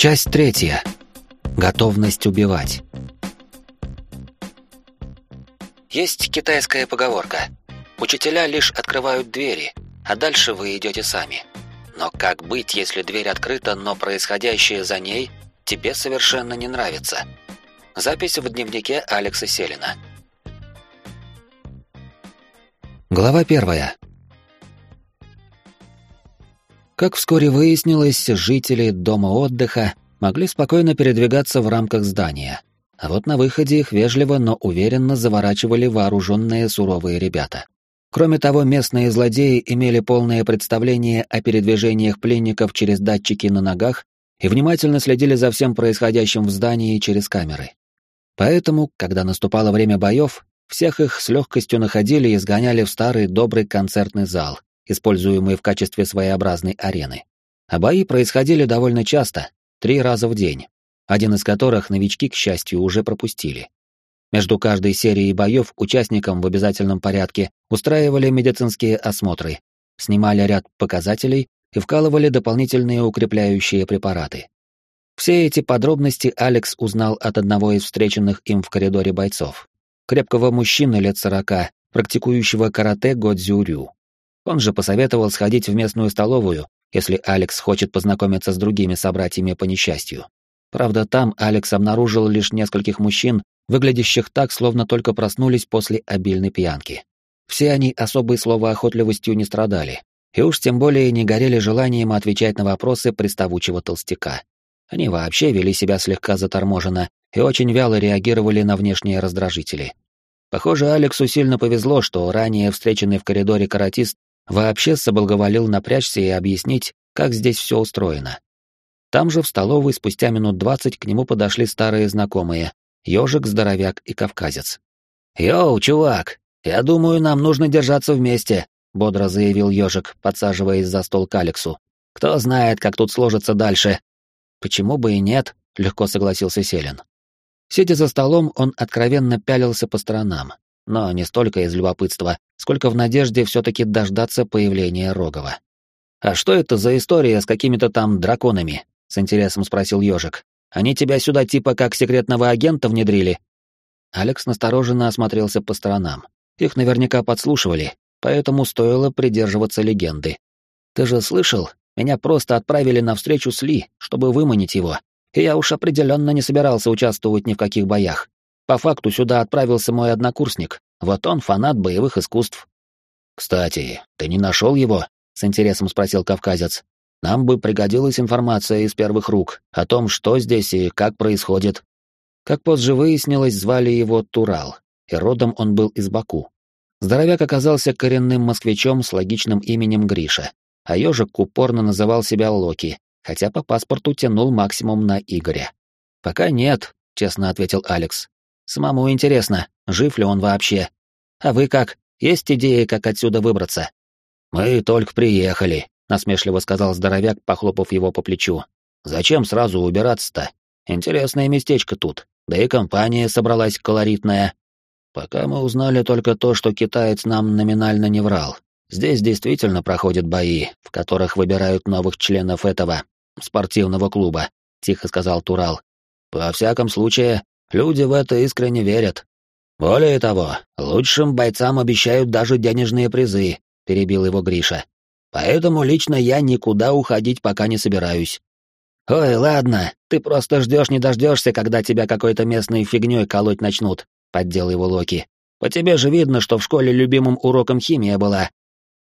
Часть третья. Готовность убивать. Есть китайская поговорка. Учителя лишь открывают двери, а дальше вы идете сами. Но как быть, если дверь открыта, но происходящее за ней тебе совершенно не нравится? Запись в дневнике Алекса Селина. Глава первая. Как вскоре выяснилось, жители дома отдыха могли спокойно передвигаться в рамках здания. А вот на выходе их вежливо, но уверенно заворачивали вооруженные суровые ребята. Кроме того, местные злодеи имели полное представление о передвижениях пленников через датчики на ногах и внимательно следили за всем происходящим в здании через камеры. Поэтому, когда наступало время боев, всех их с легкостью находили и сгоняли в старый добрый концертный зал, используемый в качестве своеобразной арены. А бои происходили довольно часто, три раза в день, один из которых новички, к счастью, уже пропустили. Между каждой серией боев участникам в обязательном порядке устраивали медицинские осмотры, снимали ряд показателей и вкалывали дополнительные укрепляющие препараты. Все эти подробности Алекс узнал от одного из встреченных им в коридоре бойцов крепкого мужчины лет сорока, практикующего карате Годзюрю. Он же посоветовал сходить в местную столовую, если Алекс хочет познакомиться с другими собратьями по несчастью. Правда, там Алекс обнаружил лишь нескольких мужчин, выглядящих так, словно только проснулись после обильной пьянки. Все они особой словоохотливостью не страдали, и уж тем более не горели желанием отвечать на вопросы приставучего толстяка. Они вообще вели себя слегка заторможенно и очень вяло реагировали на внешние раздражители. Похоже, Алексу сильно повезло, что ранее встреченный в коридоре каратист вообще соблаговолил напрячься и объяснить, как здесь все устроено. Там же в столовой спустя минут двадцать к нему подошли старые знакомые — ежик, здоровяк и кавказец. «Йоу, чувак, я думаю, нам нужно держаться вместе», — бодро заявил ежик, подсаживаясь за стол к Алексу. «Кто знает, как тут сложится дальше». «Почему бы и нет?» — легко согласился Селин. Сидя за столом, он откровенно пялился по сторонам, но не столько из любопытства, сколько в надежде все-таки дождаться появления Рогова. «А что это за история с какими-то там драконами?» — с интересом спросил ежик. «Они тебя сюда типа как секретного агента внедрили?» Алекс настороженно осмотрелся по сторонам. Их наверняка подслушивали, поэтому стоило придерживаться легенды. «Ты же слышал? Меня просто отправили на встречу с Ли, чтобы выманить его и я уж определенно не собирался участвовать ни в каких боях. По факту сюда отправился мой однокурсник, вот он фанат боевых искусств. «Кстати, ты не нашел его?» — с интересом спросил кавказец. «Нам бы пригодилась информация из первых рук о том, что здесь и как происходит». Как позже выяснилось, звали его Турал, и родом он был из Баку. Здоровяк оказался коренным москвичом с логичным именем Гриша, а ежик упорно называл себя Локи, хотя по паспорту тянул максимум на Игоря. «Пока нет», — честно ответил Алекс. «Самому интересно, жив ли он вообще. А вы как? Есть идеи, как отсюда выбраться?» «Мы только приехали», — насмешливо сказал здоровяк, похлопав его по плечу. «Зачем сразу убираться-то? Интересное местечко тут, да и компания собралась колоритная. Пока мы узнали только то, что китаец нам номинально не врал. Здесь действительно проходят бои, в которых выбирают новых членов этого спортивного клуба, тихо сказал Турал. Во всяком случае, люди в это искренне верят. Более того, лучшим бойцам обещают даже денежные призы, перебил его Гриша. Поэтому лично я никуда уходить пока не собираюсь. Ой, ладно, ты просто ждешь не дождешься, когда тебя какой-то местной фигней колоть начнут, поддел его Локи. По тебе же видно, что в школе любимым уроком химия была,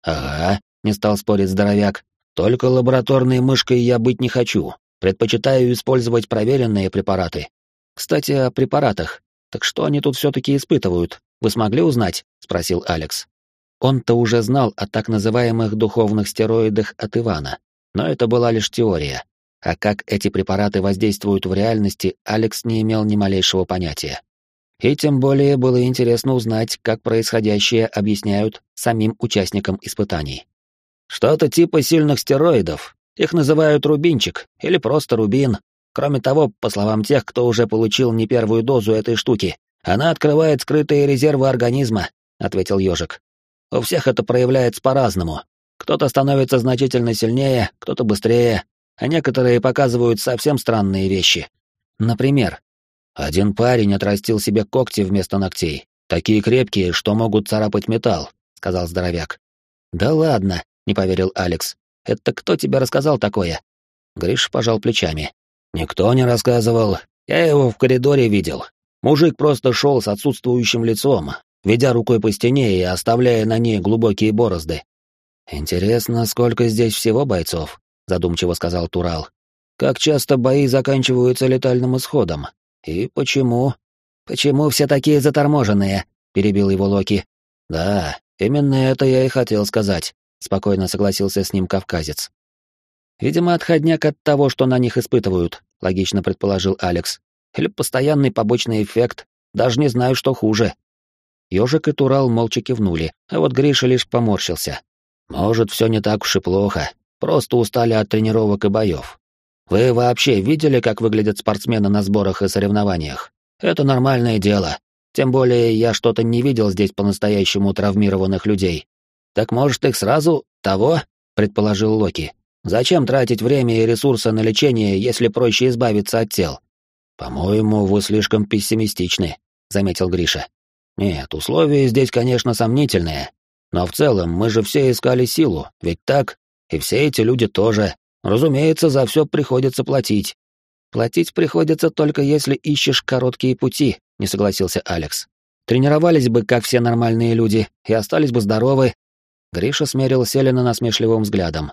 «Ага», — не стал спорить здоровяк. «Только лабораторной мышкой я быть не хочу. Предпочитаю использовать проверенные препараты. Кстати, о препаратах. Так что они тут все-таки испытывают? Вы смогли узнать?» — спросил Алекс. Он-то уже знал о так называемых духовных стероидах от Ивана, но это была лишь теория. А как эти препараты воздействуют в реальности, Алекс не имел ни малейшего понятия. И тем более было интересно узнать, как происходящее объясняют самим участникам испытаний. Что-то типа сильных стероидов. Их называют рубинчик или просто рубин. Кроме того, по словам тех, кто уже получил не первую дозу этой штуки, она открывает скрытые резервы организма, ответил ежик. У всех это проявляется по-разному. Кто-то становится значительно сильнее, кто-то быстрее, а некоторые показывают совсем странные вещи. Например, один парень отрастил себе когти вместо ногтей, такие крепкие, что могут царапать металл, сказал здоровяк. Да ладно, не поверил Алекс. Это кто тебе рассказал такое? Гриш пожал плечами. Никто не рассказывал. Я его в коридоре видел. Мужик просто шел с отсутствующим лицом, ведя рукой по стене и оставляя на ней глубокие борозды. Интересно, сколько здесь всего бойцов? задумчиво сказал Турал. Как часто бои заканчиваются летальным исходом? И почему? Почему все такие заторможенные? перебил его Локи. Да, именно это я и хотел сказать, спокойно согласился с ним кавказец. Видимо, отходняк от того, что на них испытывают, логично предположил Алекс. Или постоянный побочный эффект, даже не знаю, что хуже. Ёжик и Турал молча кивнули, а вот Гриша лишь поморщился. Может, все не так уж и плохо, просто устали от тренировок и боев. Вы вообще видели, как выглядят спортсмены на сборах и соревнованиях? Это нормальное дело. Тем более я что-то не видел здесь по-настоящему травмированных людей. Так может их сразу того, предположил Локи. Зачем тратить время и ресурсы на лечение, если проще избавиться от тел? По-моему, вы слишком пессимистичны, заметил Гриша. Нет, условия здесь, конечно, сомнительные, но в целом мы же все искали силу, ведь так? И все эти люди тоже. Разумеется, за все приходится платить. Платить приходится только если ищешь короткие пути, не согласился Алекс. Тренировались бы, как все нормальные люди, и остались бы здоровы. Гриша смерил Селина насмешливым взглядом.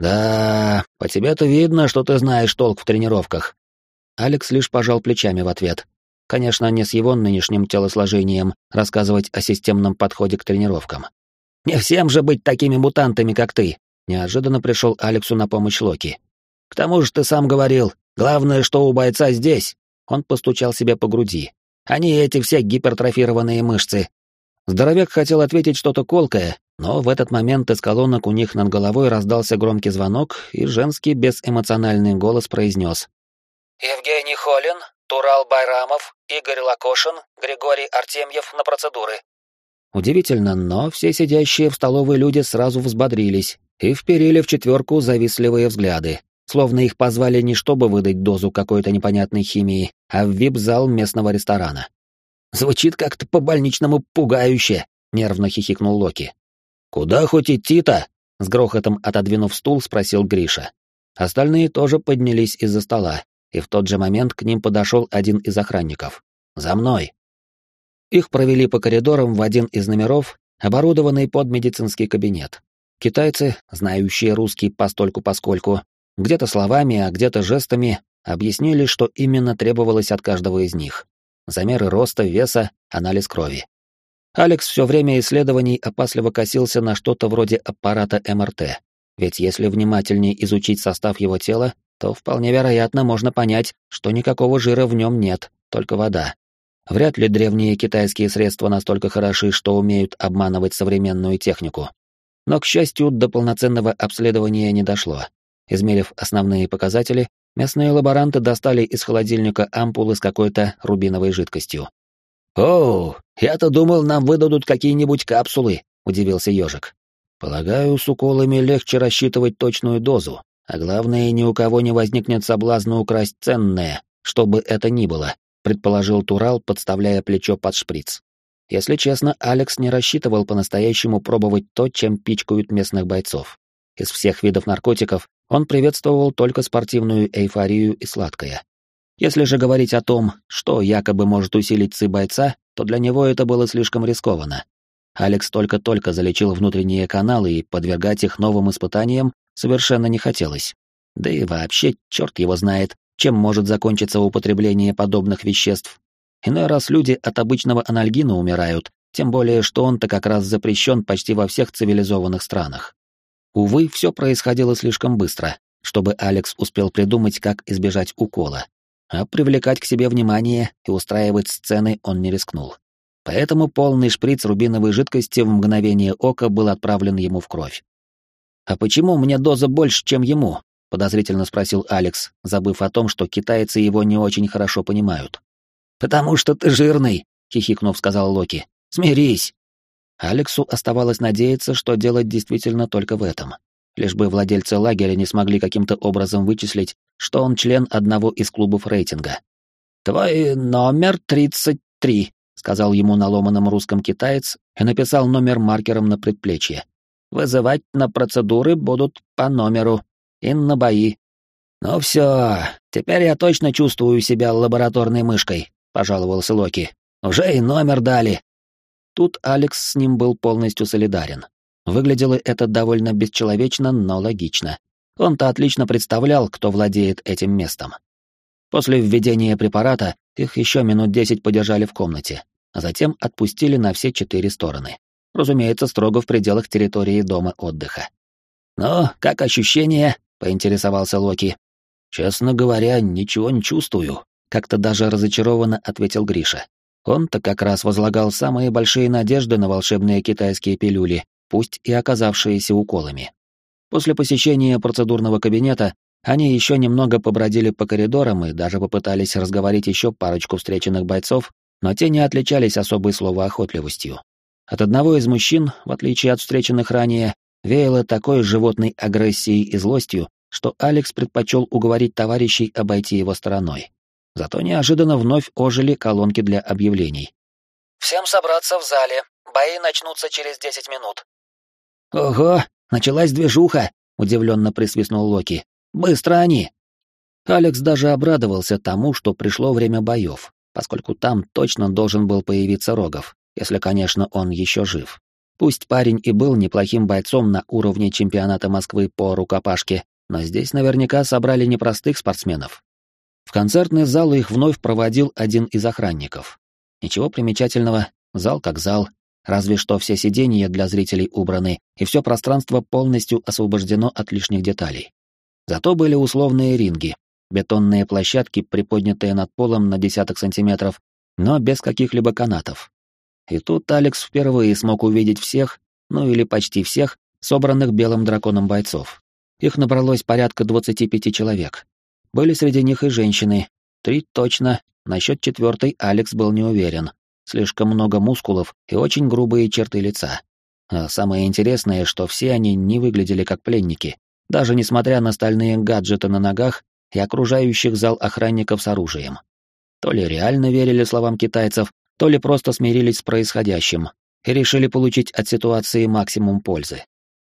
Да, по тебе-то видно, что ты знаешь толк в тренировках. Алекс лишь пожал плечами в ответ. Конечно, не с его нынешним телосложением рассказывать о системном подходе к тренировкам. Не всем же быть такими мутантами, как ты, Неожиданно пришел Алексу на помощь Локи. «К тому же ты сам говорил, главное, что у бойца здесь». Он постучал себя по груди. «Они эти все гипертрофированные мышцы». Здоровяк хотел ответить что-то колкое, но в этот момент из колонок у них над головой раздался громкий звонок, и женский безэмоциональный голос произнес. «Евгений Холин, Турал Байрамов, Игорь Лакошин, Григорий Артемьев на процедуры». Удивительно, но все сидящие в столовой люди сразу взбодрились и вперили в четверку завистливые взгляды, словно их позвали не чтобы выдать дозу какой-то непонятной химии, а в вип-зал местного ресторана. «Звучит как-то по-больничному пугающе», — нервно хихикнул Локи. «Куда хоть идти-то?» — с грохотом отодвинув стул, спросил Гриша. Остальные тоже поднялись из-за стола, и в тот же момент к ним подошел один из охранников. «За мной!» Их провели по коридорам в один из номеров, оборудованный под медицинский кабинет. Китайцы, знающие русский постольку-поскольку, где-то словами, а где-то жестами, объяснили, что именно требовалось от каждого из них. Замеры роста, веса, анализ крови. Алекс все время исследований опасливо косился на что-то вроде аппарата МРТ, ведь если внимательнее изучить состав его тела, то вполне вероятно можно понять, что никакого жира в нем нет, только вода. Вряд ли древние китайские средства настолько хороши, что умеют обманывать современную технику. Но, к счастью, до полноценного обследования не дошло. Измерив основные показатели, местные лаборанты достали из холодильника ампулы с какой-то рубиновой жидкостью. «О, я-то думал, нам выдадут какие-нибудь капсулы», — удивился ежик. «Полагаю, с уколами легче рассчитывать точную дозу, а главное, ни у кого не возникнет соблазна украсть ценное, что бы это ни было», — предположил Турал, подставляя плечо под шприц. Если честно, Алекс не рассчитывал по-настоящему пробовать то, чем пичкают местных бойцов. Из всех видов наркотиков он приветствовал только спортивную эйфорию и сладкое. Если же говорить о том, что якобы может усилить ци бойца, то для него это было слишком рискованно. Алекс только-только залечил внутренние каналы, и подвергать их новым испытаниям совершенно не хотелось. Да и вообще, черт его знает, чем может закончиться употребление подобных веществ, Иной раз люди от обычного анальгина умирают, тем более, что он-то как раз запрещен почти во всех цивилизованных странах. Увы, все происходило слишком быстро, чтобы Алекс успел придумать, как избежать укола. А привлекать к себе внимание и устраивать сцены он не рискнул. Поэтому полный шприц рубиновой жидкости в мгновение ока был отправлен ему в кровь. «А почему мне доза больше, чем ему?» — подозрительно спросил Алекс, забыв о том, что китайцы его не очень хорошо понимают. «Потому что ты жирный», — хихикнув, сказал Локи. «Смирись». Алексу оставалось надеяться, что делать действительно только в этом. лишь бы владельцы лагеря не смогли каким-то образом вычислить, что он член одного из клубов рейтинга. «Твой номер тридцать три», — сказал ему на ломаном русском китаец и написал номер маркером на предплечье. «Вызывать на процедуры будут по номеру и на бои». «Ну все, теперь я точно чувствую себя лабораторной мышкой», — пожаловался Локи. «Уже и номер дали». Тут Алекс с ним был полностью солидарен. Выглядело это довольно бесчеловечно, но логично. Он-то отлично представлял, кто владеет этим местом. После введения препарата их еще минут десять подержали в комнате, а затем отпустили на все четыре стороны. Разумеется, строго в пределах территории дома отдыха. «Ну, как ощущения?» — поинтересовался Локи. «Честно говоря, ничего не чувствую», — как-то даже разочарованно ответил Гриша. Он-то как раз возлагал самые большие надежды на волшебные китайские пилюли, пусть и оказавшиеся уколами. После посещения процедурного кабинета они еще немного побродили по коридорам и даже попытались разговорить еще парочку встреченных бойцов, но те не отличались особой словоохотливостью. От одного из мужчин, в отличие от встреченных ранее, веяло такой животной агрессией и злостью, что Алекс предпочел уговорить товарищей обойти его стороной. Зато неожиданно вновь ожили колонки для объявлений. «Всем собраться в зале. Бои начнутся через десять минут». «Ого, началась движуха!» — удивленно присвистнул Локи. «Быстро они!» Алекс даже обрадовался тому, что пришло время боев, поскольку там точно должен был появиться Рогов, если, конечно, он еще жив. Пусть парень и был неплохим бойцом на уровне чемпионата Москвы по рукопашке, но здесь наверняка собрали непростых спортсменов. В концертный зал их вновь проводил один из охранников. Ничего примечательного, зал как зал, разве что все сиденья для зрителей убраны, и все пространство полностью освобождено от лишних деталей. Зато были условные ринги, бетонные площадки, приподнятые над полом на десяток сантиметров, но без каких-либо канатов. И тут Алекс впервые смог увидеть всех, ну или почти всех, собранных белым драконом бойцов. Их набралось порядка 25 человек. Были среди них и женщины. Три точно, насчет четвертой Алекс был не уверен слишком много мускулов и очень грубые черты лица. А самое интересное, что все они не выглядели как пленники, даже несмотря на стальные гаджеты на ногах и окружающих зал охранников с оружием. То ли реально верили словам китайцев, то ли просто смирились с происходящим и решили получить от ситуации максимум пользы.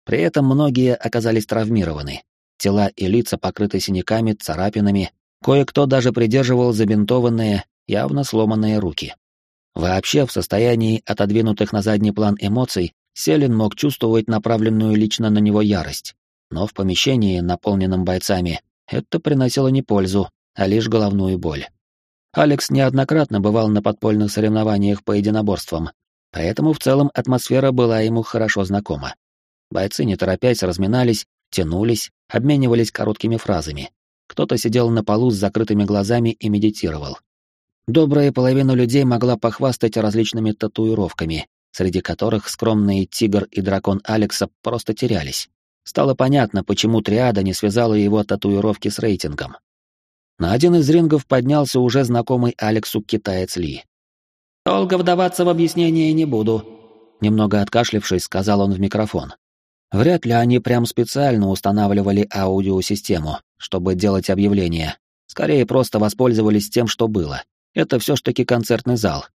При этом многие оказались травмированы. Тела и лица покрыты синяками, царапинами, кое-кто даже придерживал забинтованные, явно сломанные руки. Вообще, в состоянии отодвинутых на задний план эмоций, Селин мог чувствовать направленную лично на него ярость. Но в помещении, наполненном бойцами, это приносило не пользу, а лишь головную боль. Алекс неоднократно бывал на подпольных соревнованиях по единоборствам, поэтому в целом атмосфера была ему хорошо знакома. Бойцы, не торопясь, разминались, тянулись, обменивались короткими фразами. Кто-то сидел на полу с закрытыми глазами и медитировал. Добрая половина людей могла похвастать различными татуировками, среди которых скромные тигр и дракон Алекса просто терялись. Стало понятно, почему триада не связала его татуировки с рейтингом. На один из рингов поднялся уже знакомый Алексу китаец Ли. «Долго вдаваться в объяснение не буду», — немного откашлившись, сказал он в микрофон. Вряд ли они прям специально устанавливали аудиосистему, чтобы делать объявления. Скорее, просто воспользовались тем, что было. Это все ж таки концертный зал.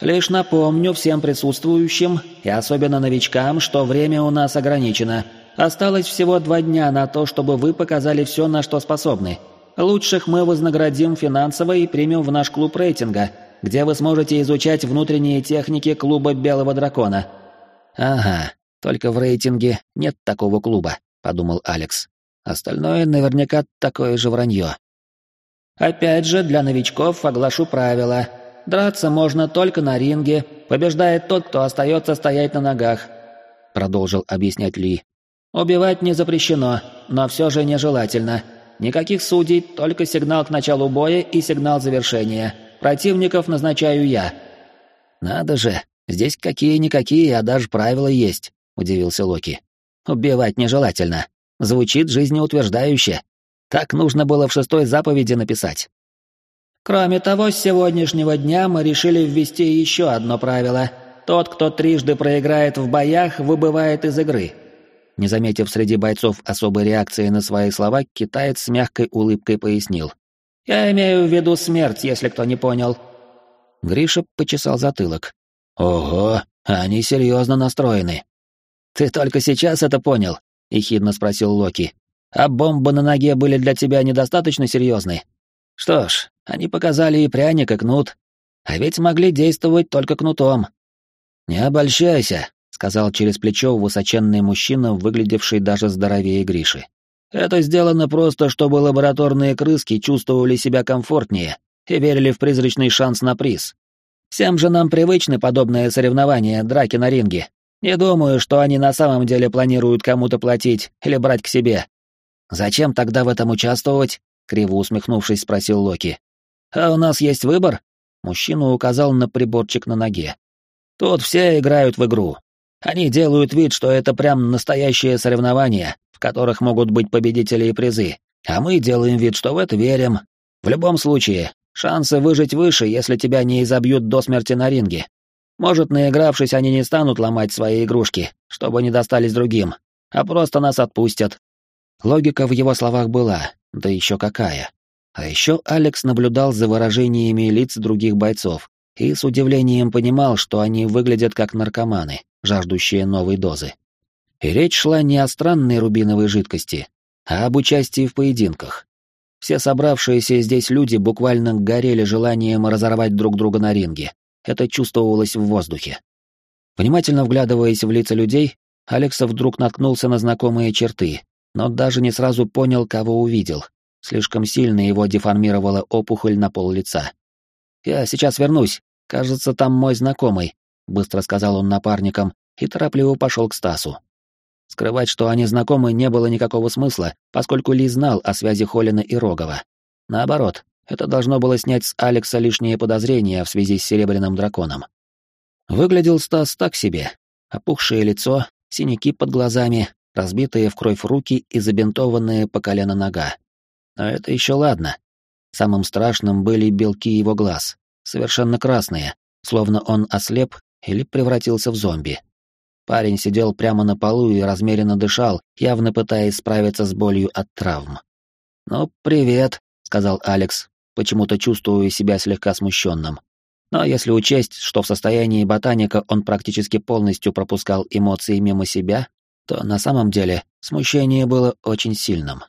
Лишь напомню всем присутствующим, и особенно новичкам, что время у нас ограничено. Осталось всего два дня на то, чтобы вы показали все, на что способны. Лучших мы вознаградим финансово и примем в наш клуб рейтинга, где вы сможете изучать внутренние техники клуба Белого Дракона. «Ага, только в рейтинге нет такого клуба», — подумал Алекс. «Остальное наверняка такое же вранье. Опять же, для новичков оглашу правила. Драться можно только на ринге, побеждает тот, кто остается стоять на ногах», — продолжил объяснять Ли. «Убивать не запрещено, но все же нежелательно. Никаких судей, только сигнал к началу боя и сигнал завершения. Противников назначаю я». «Надо же, здесь какие-никакие, а даже правила есть», — удивился Локи. «Убивать нежелательно. Звучит жизнеутверждающе. Так нужно было в шестой заповеди написать. Кроме того, с сегодняшнего дня мы решили ввести еще одно правило. Тот, кто трижды проиграет в боях, выбывает из игры. Не заметив среди бойцов особой реакции на свои слова, китаец с мягкой улыбкой пояснил. «Я имею в виду смерть, если кто не понял». Гриша почесал затылок. «Ого, они серьезно настроены». «Ты только сейчас это понял?» — ехидно спросил Локи. «А бомбы на ноге были для тебя недостаточно серьезны?» «Что ж, они показали и пряник, и кнут. А ведь могли действовать только кнутом». «Не обольщайся», — сказал через плечо высоченный мужчина, выглядевший даже здоровее Гриши. «Это сделано просто, чтобы лабораторные крыски чувствовали себя комфортнее и верили в призрачный шанс на приз. Всем же нам привычны подобные соревнования, драки на ринге, не думаю, что они на самом деле планируют кому-то платить или брать к себе. Зачем тогда в этом участвовать? криво усмехнувшись, спросил Локи. А у нас есть выбор? Мужчина указал на приборчик на ноге. Тут все играют в игру. Они делают вид, что это прям настоящее соревнование, в которых могут быть победители и призы. А мы делаем вид, что в это верим. В любом случае, шансы выжить выше, если тебя не изобьют до смерти на ринге. Может, наигравшись, они не станут ломать свои игрушки, чтобы не достались другим, а просто нас отпустят. Логика в его словах была, да еще какая. А еще Алекс наблюдал за выражениями лиц других бойцов и с удивлением понимал, что они выглядят как наркоманы, жаждущие новой дозы. И речь шла не о странной рубиновой жидкости, а об участии в поединках. Все собравшиеся здесь люди буквально горели желанием разорвать друг друга на ринге, это чувствовалось в воздухе. Внимательно вглядываясь в лица людей, Алекса вдруг наткнулся на знакомые черты, но даже не сразу понял, кого увидел. Слишком сильно его деформировала опухоль на пол лица. «Я сейчас вернусь. Кажется, там мой знакомый», — быстро сказал он напарникам и торопливо пошел к Стасу. Скрывать, что они знакомы, не было никакого смысла, поскольку Ли знал о связи Холина и Рогова. Наоборот, это должно было снять с Алекса лишние подозрения в связи с Серебряным Драконом. Выглядел Стас так себе. Опухшее лицо, синяки под глазами, разбитые в кровь руки и забинтованные по колено нога. Но это еще ладно. Самым страшным были белки его глаз, совершенно красные, словно он ослеп или превратился в зомби. Парень сидел прямо на полу и размеренно дышал, явно пытаясь справиться с болью от травм. «Ну, привет», — сказал Алекс, почему-то чувствую себя слегка смущенным. Но если учесть, что в состоянии ботаника он практически полностью пропускал эмоции мимо себя, то на самом деле смущение было очень сильным.